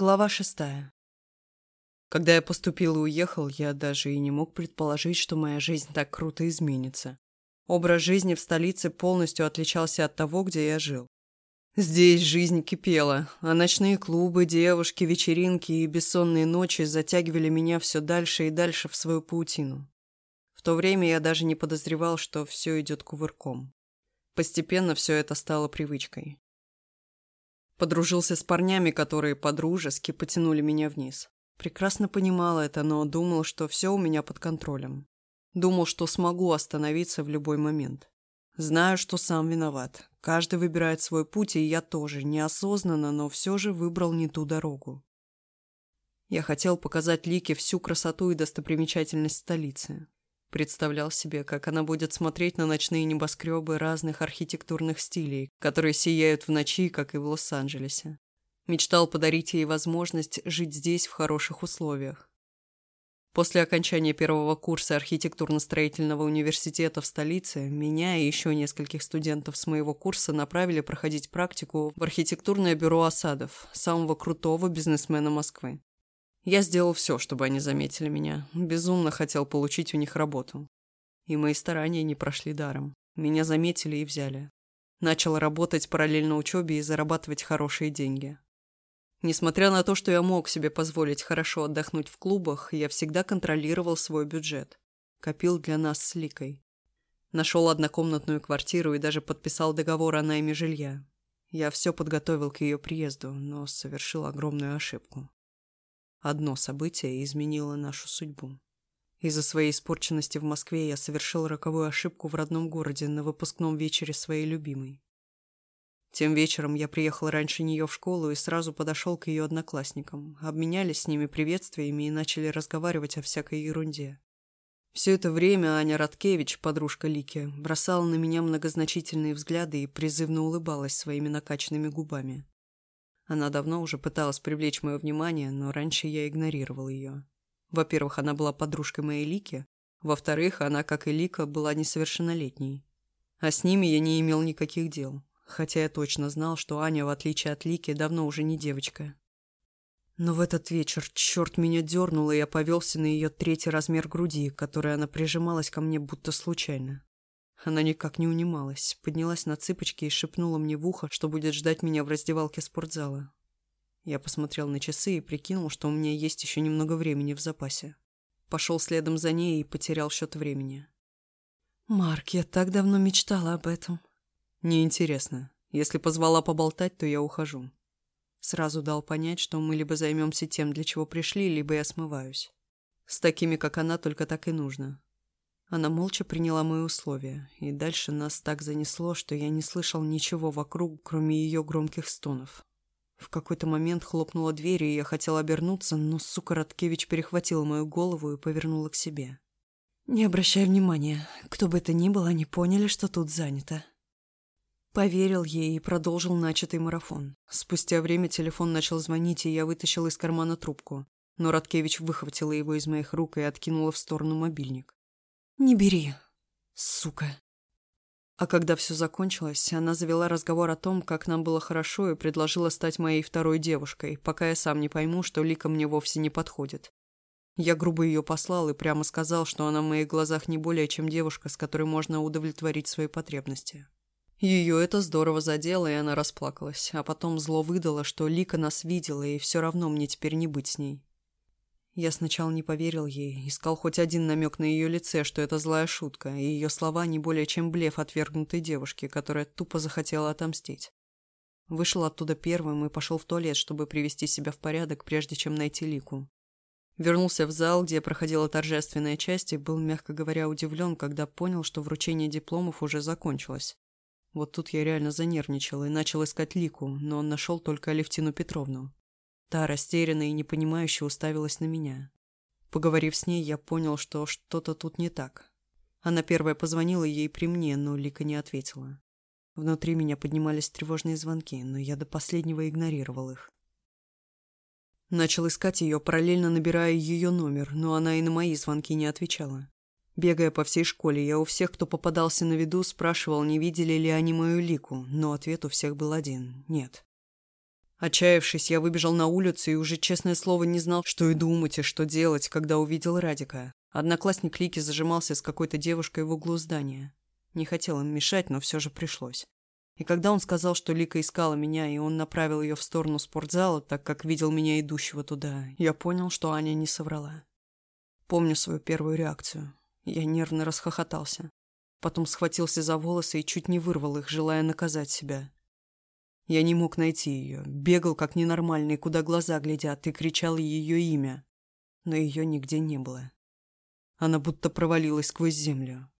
Глава шестая. Когда я поступил и уехал, я даже и не мог предположить, что моя жизнь так круто изменится. Образ жизни в столице полностью отличался от того, где я жил. Здесь жизнь кипела, а ночные клубы, девушки, вечеринки и бессонные ночи затягивали меня все дальше и дальше в свою паутину. В то время я даже не подозревал, что все идет кувырком. Постепенно все это стало привычкой. Подружился с парнями, которые подружески потянули меня вниз. Прекрасно понимал это, но думал, что все у меня под контролем. Думал, что смогу остановиться в любой момент. Знаю, что сам виноват. Каждый выбирает свой путь, и я тоже, неосознанно, но все же выбрал не ту дорогу. Я хотел показать Лике всю красоту и достопримечательность столицы. Представлял себе, как она будет смотреть на ночные небоскребы разных архитектурных стилей, которые сияют в ночи, как и в Лос-Анджелесе. Мечтал подарить ей возможность жить здесь в хороших условиях. После окончания первого курса архитектурно-строительного университета в столице меня и еще нескольких студентов с моего курса направили проходить практику в архитектурное бюро осадов, самого крутого бизнесмена Москвы. Я сделал все, чтобы они заметили меня. Безумно хотел получить у них работу. И мои старания не прошли даром. Меня заметили и взяли. Начал работать параллельно учебе и зарабатывать хорошие деньги. Несмотря на то, что я мог себе позволить хорошо отдохнуть в клубах, я всегда контролировал свой бюджет. Копил для нас с Ликой. Нашел однокомнатную квартиру и даже подписал договор о найме жилья. Я все подготовил к ее приезду, но совершил огромную ошибку. Одно событие изменило нашу судьбу. Из-за своей испорченности в Москве я совершил роковую ошибку в родном городе на выпускном вечере своей любимой. Тем вечером я приехал раньше нее в школу и сразу подошел к ее одноклассникам, обменялись с ними приветствиями и начали разговаривать о всякой ерунде. Все это время Аня Радкевич, подружка Лики, бросала на меня многозначительные взгляды и призывно улыбалась своими накачанными губами. Она давно уже пыталась привлечь мое внимание, но раньше я игнорировал ее. Во-первых, она была подружкой моей Лики. Во-вторых, она, как и Лика, была несовершеннолетней. А с ними я не имел никаких дел. Хотя я точно знал, что Аня, в отличие от Лики, давно уже не девочка. Но в этот вечер черт меня дернул, и я повелся на ее третий размер груди, которой она прижималась ко мне будто случайно. Она никак не унималась, поднялась на цыпочки и шепнула мне в ухо, что будет ждать меня в раздевалке спортзала. Я посмотрел на часы и прикинул, что у меня есть еще немного времени в запасе. Пошел следом за ней и потерял счет времени. «Марк, я так давно мечтала об этом». «Неинтересно. Если позвала поболтать, то я ухожу». Сразу дал понять, что мы либо займемся тем, для чего пришли, либо я смываюсь. С такими, как она, только так и нужно. Она молча приняла мои условия, и дальше нас так занесло, что я не слышал ничего вокруг, кроме ее громких стонов. В какой-то момент хлопнула дверь, и я хотел обернуться, но сука Роткевич перехватила мою голову и повернула к себе. «Не обращай внимания. Кто бы это ни был, они поняли, что тут занято». Поверил ей и продолжил начатый марафон. Спустя время телефон начал звонить, и я вытащил из кармана трубку. Но Роткевич выхватила его из моих рук и откинула в сторону мобильник. «Не бери, сука». А когда все закончилось, она завела разговор о том, как нам было хорошо, и предложила стать моей второй девушкой, пока я сам не пойму, что Лика мне вовсе не подходит. Я грубо ее послал и прямо сказал, что она в моих глазах не более чем девушка, с которой можно удовлетворить свои потребности. Ее это здорово задело, и она расплакалась, а потом зло выдало, что Лика нас видела, и все равно мне теперь не быть с ней. Я сначала не поверил ей, искал хоть один намек на ее лице, что это злая шутка, и ее слова не более чем блеф отвергнутой девушки, которая тупо захотела отомстить. Вышел оттуда первым и пошел в туалет, чтобы привести себя в порядок, прежде чем найти Лику. Вернулся в зал, где проходила торжественная часть, и был, мягко говоря, удивлен, когда понял, что вручение дипломов уже закончилось. Вот тут я реально занервничал и начал искать Лику, но нашел только Алевтину Петровну. Та растерянно и непонимающе уставилась на меня. Поговорив с ней, я понял, что что-то тут не так. Она первая позвонила ей при мне, но Лика не ответила. Внутри меня поднимались тревожные звонки, но я до последнего игнорировал их. Начал искать ее, параллельно набирая ее номер, но она и на мои звонки не отвечала. Бегая по всей школе, я у всех, кто попадался на виду, спрашивал, не видели ли они мою лику, но ответ у всех был один – нет. Отчаявшись, я выбежал на улицу и уже, честное слово, не знал, что и думать, и что делать, когда увидел Радика. Одноклассник Лики зажимался с какой-то девушкой в углу здания. Не хотел им мешать, но все же пришлось. И когда он сказал, что Лика искала меня, и он направил ее в сторону спортзала, так как видел меня идущего туда, я понял, что Аня не соврала. Помню свою первую реакцию. Я нервно расхохотался. Потом схватился за волосы и чуть не вырвал их, желая наказать себя. Я не мог найти ее. Бегал, как ненормальный, куда глаза глядят, и кричал ее имя. Но ее нигде не было. Она будто провалилась сквозь землю.